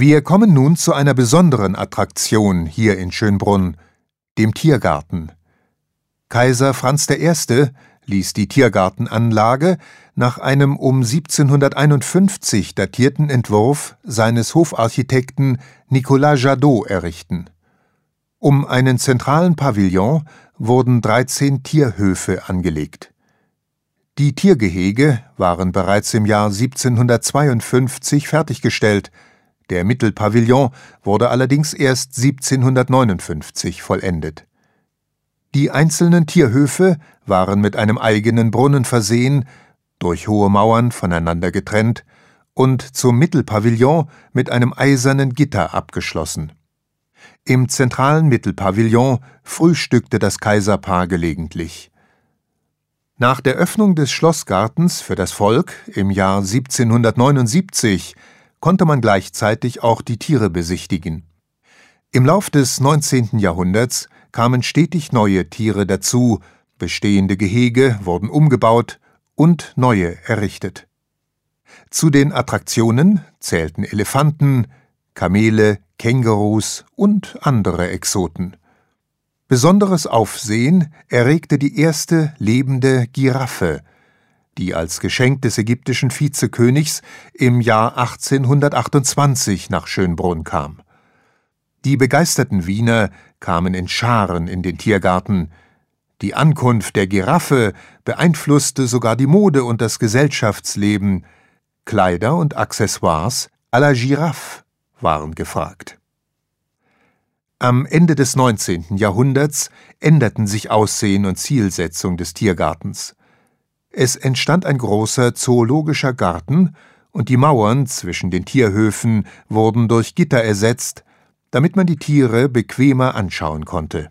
Wir kommen nun zu einer besonderen Attraktion hier in Schönbrunn, dem Tiergarten. Kaiser Franz I. ließ die Tiergartenanlage nach einem um 1751 datierten Entwurf seines Hofarchitekten Nicolas Jadot errichten. Um einen zentralen Pavillon wurden 13 Tierhöfe angelegt. Die Tiergehege waren bereits im Jahr 1752 fertiggestellt, der Mittelpavillon wurde allerdings erst 1759 vollendet. Die einzelnen Tierhöfe waren mit einem eigenen Brunnen versehen, durch hohe Mauern voneinander getrennt und zum Mittelpavillon mit einem eisernen Gitter abgeschlossen. Im zentralen Mittelpavillon frühstückte das Kaiserpaar gelegentlich. Nach der Öffnung des Schlossgartens für das Volk im Jahr 1779 konnte man gleichzeitig auch die Tiere besichtigen. Im Lauf des 19. Jahrhunderts kamen stetig neue Tiere dazu, bestehende Gehege wurden umgebaut und neue errichtet. Zu den Attraktionen zählten Elefanten, Kamele, Kängurus und andere Exoten. Besonderes Aufsehen erregte die erste lebende Giraffe, die als Geschenk des ägyptischen Vizekönigs im Jahr 1828 nach Schönbrunn kam. Die begeisterten Wiener kamen in Scharen in den Tiergarten. Die Ankunft der Giraffe beeinflusste sogar die Mode und das Gesellschaftsleben. Kleider und Accessoires à la Giraffe waren gefragt. Am Ende des 19. Jahrhunderts änderten sich Aussehen und Zielsetzung des Tiergartens. Es entstand ein großer zoologischer Garten, und die Mauern zwischen den Tierhöfen wurden durch Gitter ersetzt, damit man die Tiere bequemer anschauen konnte